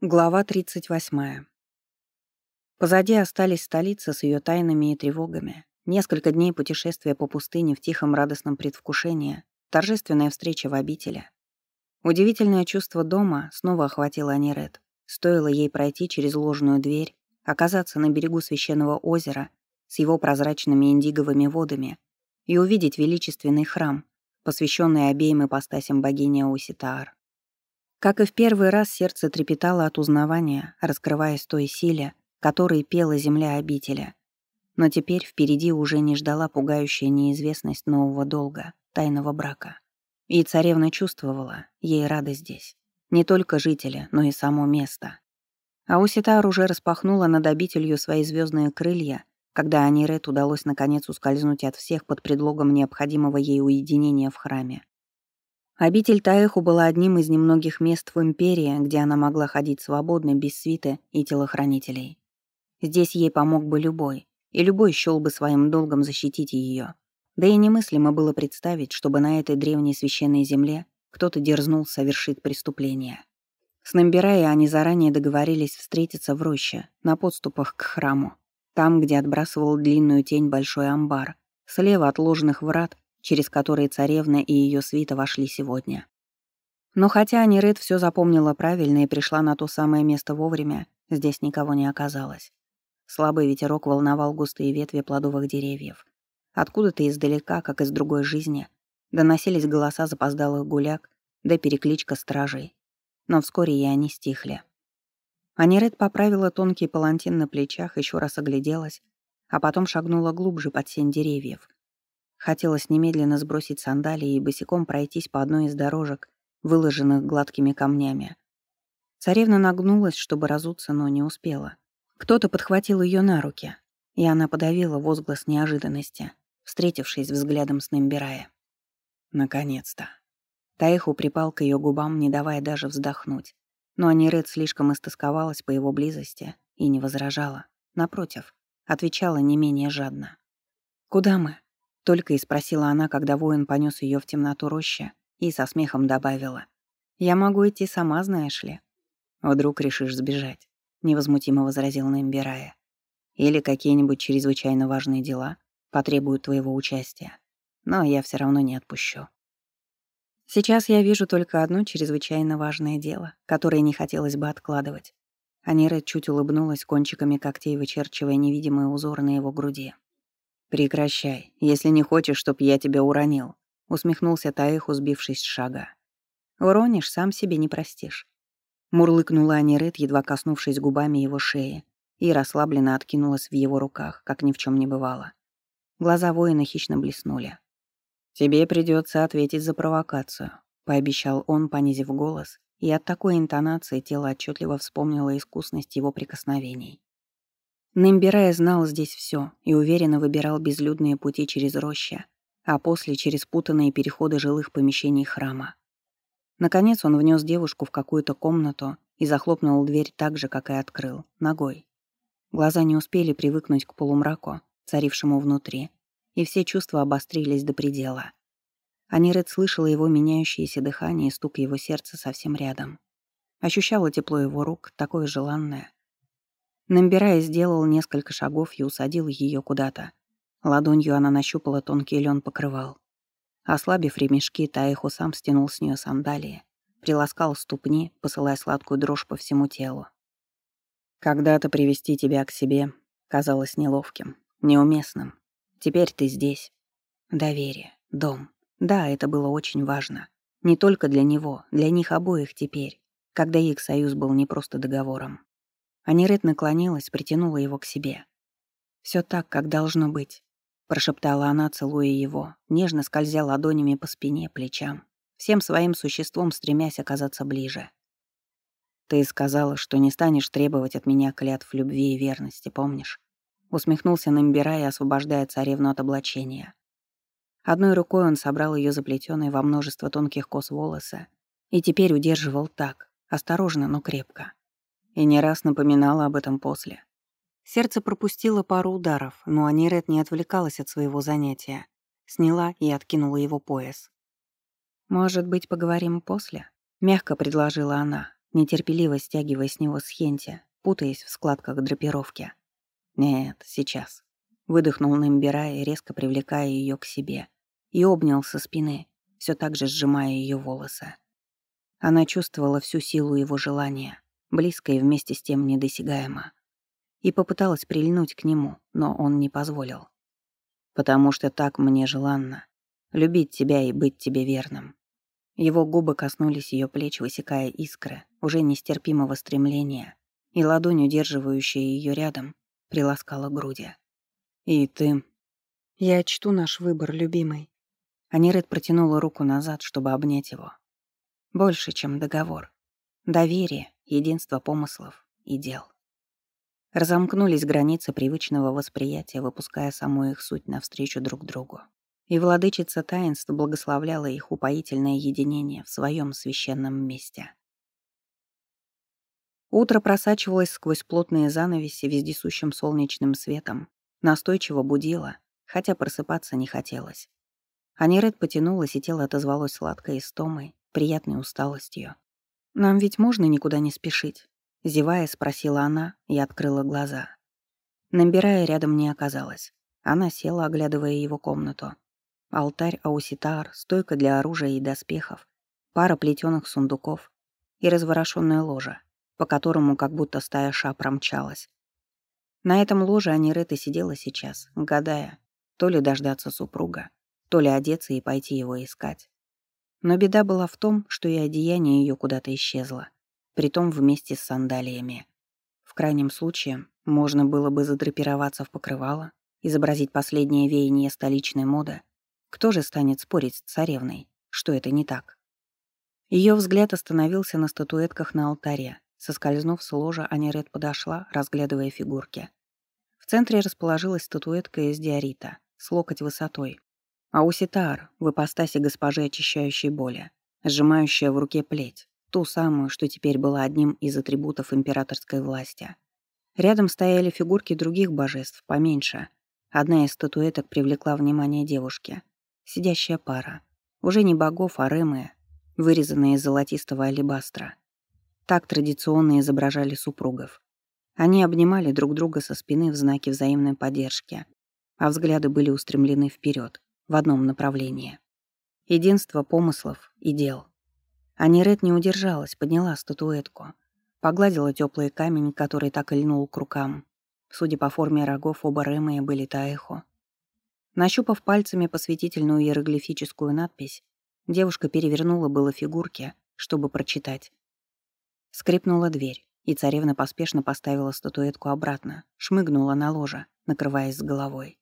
Глава 38. Позади остались столица с ее тайнами и тревогами, несколько дней путешествия по пустыне в тихом радостном предвкушении, торжественная встреча в обители. Удивительное чувство дома снова охватило Аниред. Стоило ей пройти через ложную дверь, оказаться на берегу священного озера с его прозрачными индиговыми водами и увидеть величественный храм, посвященный обеим ипостасям богини Ауситаар. Как и в первый раз, сердце трепетало от узнавания, раскрываясь той силе, которой пела земля обители. Но теперь впереди уже не ждала пугающая неизвестность нового долга, тайного брака. И царевна чувствовала, ей рада здесь. Не только жители, но и само место. А Уситар уже распахнула над обителью свои звездные крылья, когда Анирет удалось наконец ускользнуть от всех под предлогом необходимого ей уединения в храме. Обитель Таэху была одним из немногих мест в Империи, где она могла ходить свободно, без свиты и телохранителей. Здесь ей помог бы любой, и любой счёл бы своим долгом защитить ее. Да и немыслимо было представить, чтобы на этой древней священной земле кто-то дерзнул совершить преступление. С Намбирая они заранее договорились встретиться в роще, на подступах к храму, там, где отбрасывал длинную тень большой амбар, слева от ложных врат через которые царевна и ее свита вошли сегодня. Но хотя Аниред все запомнила правильно и пришла на то самое место вовремя, здесь никого не оказалось. Слабый ветерок волновал густые ветви плодовых деревьев. Откуда-то издалека, как из другой жизни, доносились голоса запоздалых гуляк да перекличка стражей. Но вскоре и они стихли. Аниред поправила тонкий палантин на плечах, еще раз огляделась, а потом шагнула глубже под сень деревьев, Хотелось немедленно сбросить сандалии и босиком пройтись по одной из дорожек, выложенных гладкими камнями. Царевна нагнулась, чтобы разуться, но не успела. Кто-то подхватил ее на руки, и она подавила возглас неожиданности, встретившись взглядом с Нембирая. Наконец-то. Таиху припал к ее губам, не давая даже вздохнуть. Но Аниред слишком истосковалась по его близости и не возражала. Напротив, отвечала не менее жадно. «Куда мы?» Только и спросила она, когда воин понес ее в темноту рощи, и со смехом добавила. «Я могу идти сама, знаешь ли». «Вдруг решишь сбежать», — невозмутимо возразил Нэмбирая. «Или какие-нибудь чрезвычайно важные дела потребуют твоего участия. Но я все равно не отпущу». Сейчас я вижу только одно чрезвычайно важное дело, которое не хотелось бы откладывать. Анира чуть улыбнулась кончиками когтей, вычерчивая невидимые узоры на его груди. «Прекращай, если не хочешь, чтоб я тебя уронил», — усмехнулся Таэху, сбившись с шага. «Уронишь, сам себе не простишь». Мурлыкнула Анирет, едва коснувшись губами его шеи, и расслабленно откинулась в его руках, как ни в чем не бывало. Глаза воина хищно блеснули. «Тебе придется ответить за провокацию», — пообещал он, понизив голос, и от такой интонации тело отчетливо вспомнило искусность его прикосновений. Нембирая знал здесь все и уверенно выбирал безлюдные пути через рощи, а после через путанные переходы жилых помещений храма. Наконец он внес девушку в какую-то комнату и захлопнул дверь так же, как и открыл, ногой. Глаза не успели привыкнуть к полумраку, царившему внутри, и все чувства обострились до предела. Аниред слышала его меняющееся дыхание и стук его сердца совсем рядом. Ощущала тепло его рук, такое желанное, Намбирая сделал несколько шагов и усадил ее куда-то. Ладонью она нащупала тонкий лен покрывал. Ослабив ремешки, Таиху сам стянул с нее сандалии, приласкал ступни, посылая сладкую дрожь по всему телу. Когда-то привести тебя к себе казалось неловким, неуместным. Теперь ты здесь. Доверие, дом. Да, это было очень важно. Не только для него, для них обоих теперь, когда их союз был не просто договором. Анирет наклонилась, притянула его к себе. Все так, как должно быть», — прошептала она, целуя его, нежно скользя ладонями по спине, плечам, всем своим существом стремясь оказаться ближе. «Ты сказала, что не станешь требовать от меня клятв любви и верности, помнишь?» Усмехнулся Намбирая, освобождая царевну от облачения. Одной рукой он собрал ее заплетенные во множество тонких кос волосы и теперь удерживал так, осторожно, но крепко и не раз напоминала об этом после. Сердце пропустило пару ударов, но Анирет не отвлекалась от своего занятия. Сняла и откинула его пояс. «Может быть, поговорим после?» — мягко предложила она, нетерпеливо стягивая с него схенти, путаясь в складках драпировки. «Нет, сейчас», — выдохнул Намбирая, резко привлекая ее к себе, и обнял со спины, все так же сжимая ее волосы. Она чувствовала всю силу его желания, близко и вместе с тем недосягаемо. И попыталась прильнуть к нему, но он не позволил. «Потому что так мне желанно. Любить тебя и быть тебе верным». Его губы коснулись ее плеч, высекая искры, уже нестерпимого стремления, и ладонь, удерживающая ее рядом, приласкала груди. «И ты...» «Я чту наш выбор, любимый». Аниред протянула руку назад, чтобы обнять его. Больше, чем договор. Доверие, единство помыслов и дел. Разомкнулись границы привычного восприятия, выпуская саму их суть навстречу друг другу. И владычица таинств благословляла их упоительное единение в своем священном месте. Утро просачивалось сквозь плотные занавеси вездесущим солнечным светом, настойчиво будило, хотя просыпаться не хотелось. Аниред потянулась, и тело отозвалось сладкой истомой, приятной усталостью. «Нам ведь можно никуда не спешить?» Зевая, спросила она и открыла глаза. Набирая рядом не оказалось. Она села, оглядывая его комнату. Алтарь ауситар, стойка для оружия и доспехов, пара плетеных сундуков и разворошенная ложа, по которому как будто стая ша промчалась. На этом ложе Анирета сидела сейчас, гадая, то ли дождаться супруга, то ли одеться и пойти его искать. Но беда была в том, что и одеяние ее куда-то исчезло, притом вместе с сандалиями. В крайнем случае, можно было бы задрапироваться в покрывало, изобразить последнее веяние столичной моды. Кто же станет спорить с царевной, что это не так? Ее взгляд остановился на статуэтках на алтаре. Соскользнув с ложа, Аниред подошла, разглядывая фигурки. В центре расположилась статуэтка из диорита, с локоть высотой, Ауситар в ипостаси госпожи очищающей боли, сжимающая в руке плеть, ту самую, что теперь была одним из атрибутов императорской власти. Рядом стояли фигурки других божеств, поменьше. Одна из статуэток привлекла внимание девушки. Сидящая пара. Уже не богов, а ремы, вырезанные из золотистого алебастра. Так традиционно изображали супругов. Они обнимали друг друга со спины в знаке взаимной поддержки, а взгляды были устремлены вперед, в одном направлении. Единство помыслов и дел. Аниред не удержалась, подняла статуэтку, погладила теплый камень, который так и льнул к рукам. Судя по форме рогов, оба Рэмэя были Таэхо. Нащупав пальцами посвятительную иероглифическую надпись, девушка перевернула было фигурки, чтобы прочитать. Скрипнула дверь, и царевна поспешно поставила статуэтку обратно, шмыгнула на ложе, накрываясь с головой.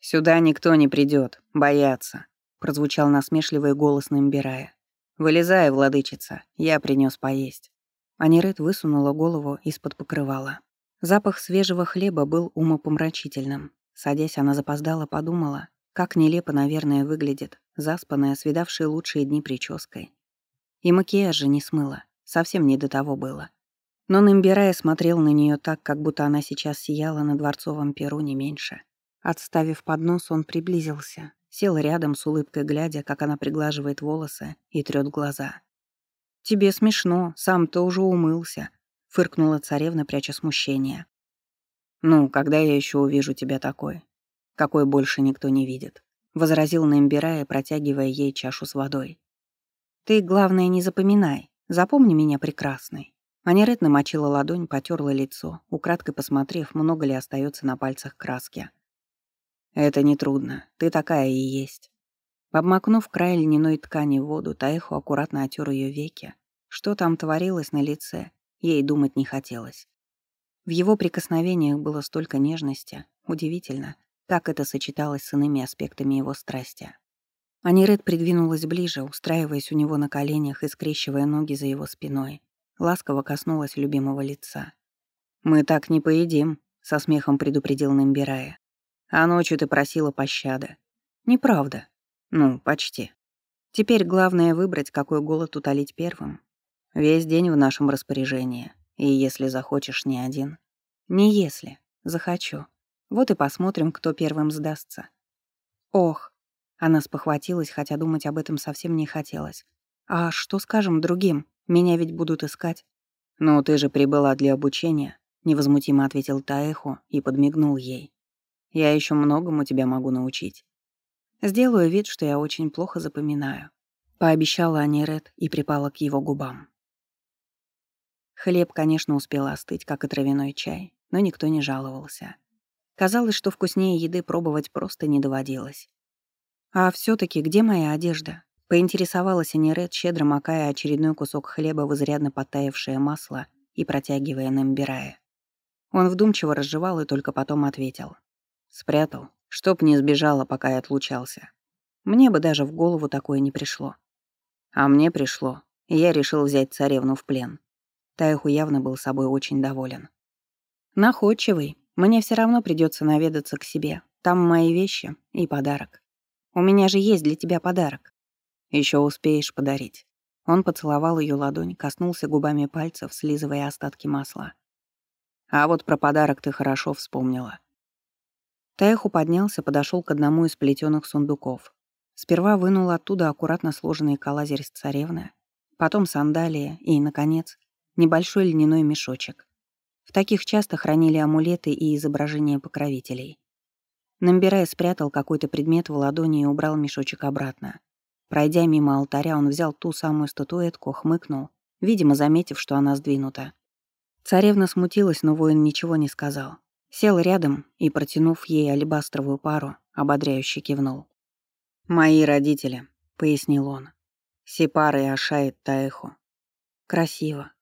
«Сюда никто не придет, боятся», — прозвучал насмешливый голос Намбирая. «Вылезай, владычица, я принес поесть». Аниред высунула голову из-под покрывала. Запах свежего хлеба был умопомрачительным. Садясь, она запоздала, подумала, как нелепо, наверное, выглядит, заспанная, свидавшая лучшие дни прической. И макияж же не смыла, совсем не до того было. Но Намбирая смотрел на нее так, как будто она сейчас сияла на дворцовом перу не меньше. Отставив поднос, он приблизился, сел рядом с улыбкой, глядя, как она приглаживает волосы и трёт глаза. «Тебе смешно, сам-то уже умылся», — фыркнула царевна, пряча смущение. «Ну, когда я еще увижу тебя такой? Какой больше никто не видит», — возразил Наимбирая, протягивая ей чашу с водой. «Ты, главное, не запоминай. Запомни меня прекрасной». Анирет намочила ладонь, потерла лицо, украдкой посмотрев, много ли остается на пальцах краски. «Это нетрудно. Ты такая и есть». Обмакнув край льняной ткани в воду, Таэху аккуратно отер ее веки. Что там творилось на лице, ей думать не хотелось. В его прикосновениях было столько нежности. Удивительно, как это сочеталось с иными аспектами его страсти. Аниред придвинулась ближе, устраиваясь у него на коленях и скрещивая ноги за его спиной. Ласково коснулась любимого лица. «Мы так не поедим», — со смехом предупредил Намбирая. А ночью ты просила пощады. Неправда. Ну, почти. Теперь главное выбрать, какой голод утолить первым. Весь день в нашем распоряжении. И если захочешь, не один. Не если. Захочу. Вот и посмотрим, кто первым сдастся. Ох. Она спохватилась, хотя думать об этом совсем не хотелось. А что скажем другим? Меня ведь будут искать. «Ну, ты же прибыла для обучения», — невозмутимо ответил Таэху и подмигнул ей. «Я еще многому тебя могу научить». Сделаю вид, что я очень плохо запоминаю. Пообещала Аниред и припала к его губам. Хлеб, конечно, успел остыть, как и травяной чай, но никто не жаловался. Казалось, что вкуснее еды пробовать просто не доводилось. «А все таки где моя одежда?» — поинтересовалась Аниред, щедро макая очередной кусок хлеба в изрядно подтаявшее масло и протягивая Намбирая. Он вдумчиво разжевал и только потом ответил. «Спрятал, чтоб не сбежала, пока я отлучался. Мне бы даже в голову такое не пришло. А мне пришло, и я решил взять царевну в плен. Тайху явно был собой очень доволен. Находчивый, мне все равно придется наведаться к себе. Там мои вещи и подарок. У меня же есть для тебя подарок. Еще успеешь подарить. Он поцеловал ее ладонь, коснулся губами пальцев, слизывая остатки масла. А вот про подарок ты хорошо вспомнила. Тайху поднялся, подошел к одному из плетеных сундуков. Сперва вынул оттуда аккуратно сложенный калазерь с царевны, потом сандалии и, наконец, небольшой льняной мешочек. В таких часто хранили амулеты и изображения покровителей. Намбирая спрятал какой-то предмет в ладони и убрал мешочек обратно. Пройдя мимо алтаря, он взял ту самую статуэтку, хмыкнул, видимо, заметив, что она сдвинута. Царевна смутилась, но воин ничего не сказал. Сел рядом и, протянув ей алебастровую пару, ободряюще кивнул. «Мои родители», — пояснил он. Сипар и Ашает Таэху. Красиво.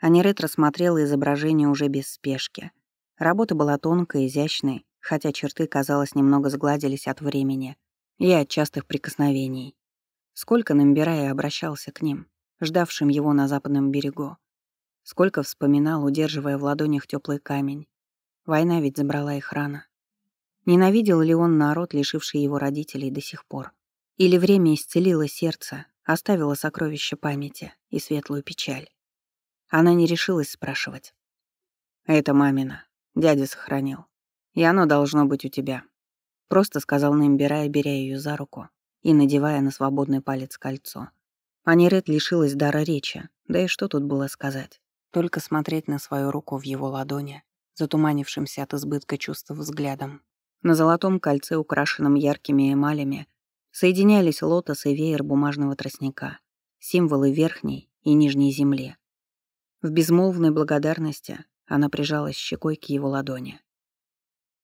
Анирет рассмотрела изображение уже без спешки. Работа была тонкой, изящной, хотя черты, казалось, немного сгладились от времени и от частых прикосновений. Сколько Намбирая обращался к ним, ждавшим его на западном берегу. Сколько вспоминал, удерживая в ладонях теплый камень, Война ведь забрала их рано. Ненавидел ли он народ, лишивший его родителей до сих пор? Или время исцелило сердце, оставило сокровище памяти и светлую печаль? Она не решилась спрашивать. «Это мамина. Дядя сохранил. И оно должно быть у тебя», — просто сказал Нэмбирая, беря ее за руку и надевая на свободный палец кольцо. Анирет лишилась дара речи, да и что тут было сказать? Только смотреть на свою руку в его ладони затуманившимся от избытка чувств взглядом. На золотом кольце, украшенном яркими эмалями, соединялись лотос и веер бумажного тростника, символы верхней и нижней земли. В безмолвной благодарности она прижалась щекой к его ладони.